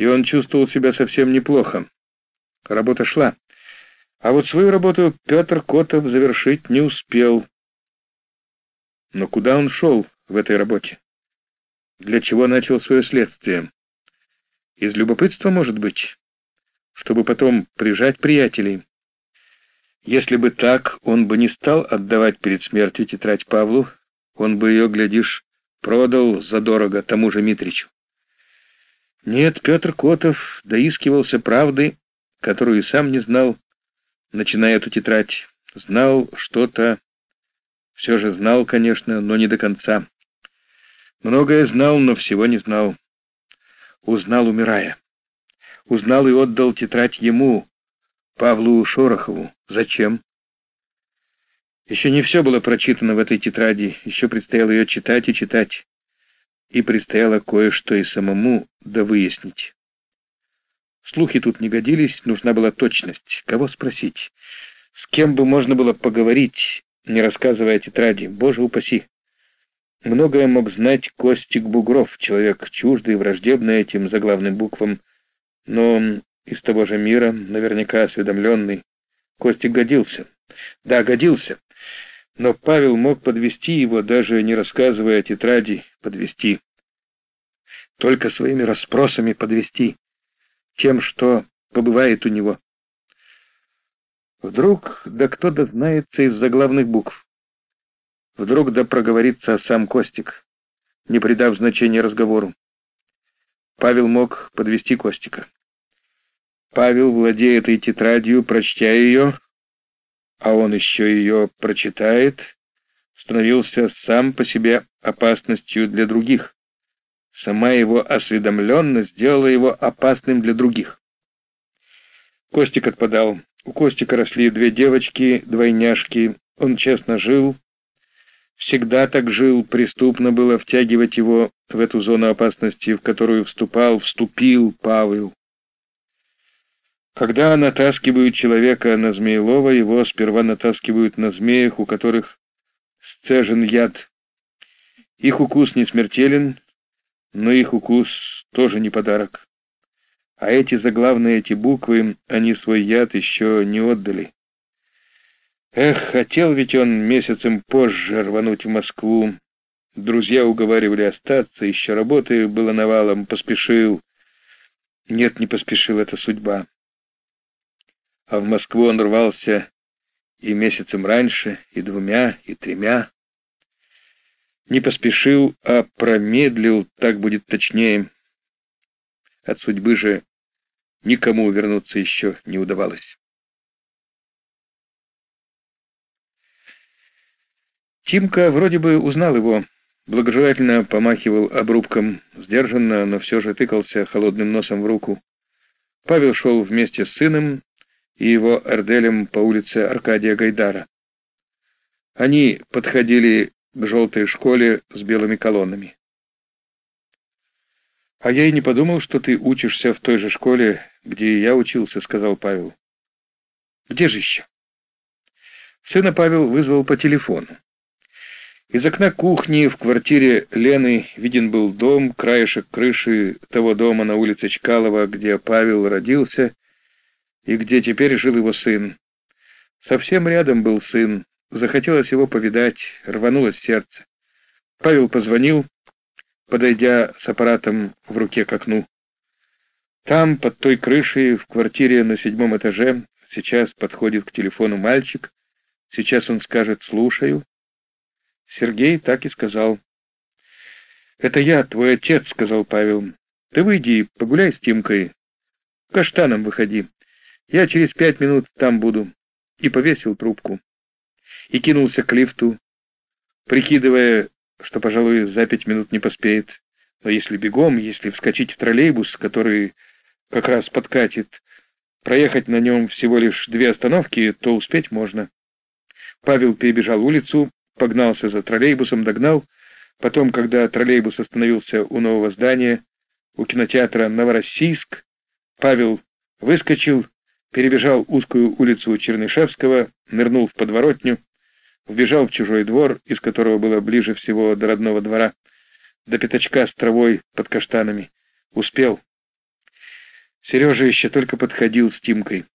и он чувствовал себя совсем неплохо. Работа шла. А вот свою работу Петр Котов завершить не успел. Но куда он шел в этой работе? Для чего начал свое следствие? Из любопытства, может быть? Чтобы потом прижать приятелей. Если бы так, он бы не стал отдавать перед смертью тетрадь Павлу, он бы ее, глядишь, продал задорого тому же Митричу. Нет, Петр Котов доискивался правды, которую сам не знал, начиная эту тетрадь. Знал что-то, все же знал, конечно, но не до конца. Многое знал, но всего не знал. Узнал, умирая. Узнал и отдал тетрадь ему, Павлу Шорохову. Зачем? Еще не все было прочитано в этой тетради, еще предстояло ее читать и читать. И предстояло кое-что и самому да выяснить. Слухи тут не годились, нужна была точность. Кого спросить? С кем бы можно было поговорить, не рассказывая о тетради? Боже упаси! Многое мог знать Костик Бугров, человек чуждый и враждебный этим заглавным буквам, но из того же мира, наверняка осведомленный. Костик годился. Да, годился. Но Павел мог подвести его, даже не рассказывая о тетради, подвести. Только своими расспросами подвести. Тем, что побывает у него. Вдруг, да кто дознается из заглавных букв. Вдруг да проговорится сам Костик, не придав значения разговору. Павел мог подвести Костика. Павел, владея этой тетрадью, прочтя ее, а он еще ее прочитает, становился сам по себе опасностью для других. Сама его осведомленность сделала его опасным для других. Костик отпадал. У Костика росли две девочки, двойняшки. Он честно жил, всегда так жил, преступно было втягивать его в эту зону опасности, в которую вступал, вступил Павел. Когда натаскивают человека на змеелова, его сперва натаскивают на змеях, у которых сцежен яд. Их укус не смертелен, но их укус тоже не подарок. А эти заглавные эти буквы, они свой яд еще не отдали. Эх, хотел ведь он месяцем позже рвануть в Москву. Друзья уговаривали остаться, еще работы было навалом, поспешил. Нет, не поспешил, это судьба. А в Москву он рвался и месяцем раньше, и двумя, и тремя. Не поспешил, а промедлил, так будет точнее. От судьбы же никому вернуться еще не удавалось. Тимка вроде бы узнал его, благожелательно помахивал обрубком, сдержанно, но все же тыкался холодным носом в руку. Павел шел вместе с сыном и его Эрделем по улице Аркадия Гайдара. Они подходили к желтой школе с белыми колоннами. «А я и не подумал, что ты учишься в той же школе, где и я учился», — сказал Павел. «Где же еще?» Сына Павел вызвал по телефону. Из окна кухни в квартире Лены виден был дом, краешек крыши того дома на улице Чкалова, где Павел родился и где теперь жил его сын. Совсем рядом был сын, захотелось его повидать, рванулось сердце. Павел позвонил, подойдя с аппаратом в руке к окну. Там, под той крышей, в квартире на седьмом этаже, сейчас подходит к телефону мальчик, сейчас он скажет «слушаю». Сергей так и сказал. «Это я, твой отец», — сказал Павел. «Ты выйди, погуляй с Тимкой. Каштаном выходи. Я через пять минут там буду». И повесил трубку. И кинулся к лифту, прикидывая, что, пожалуй, за пять минут не поспеет. Но если бегом, если вскочить в троллейбус, который как раз подкатит, проехать на нем всего лишь две остановки, то успеть можно. Павел перебежал улицу, погнался за троллейбусом, догнал. Потом, когда троллейбус остановился у нового здания, у кинотеатра «Новороссийск», Павел выскочил, перебежал узкую улицу Чернышевского, нырнул в подворотню, вбежал в чужой двор, из которого было ближе всего до родного двора, до пятачка с травой под каштанами. Успел. Сережа еще только подходил с Тимкой.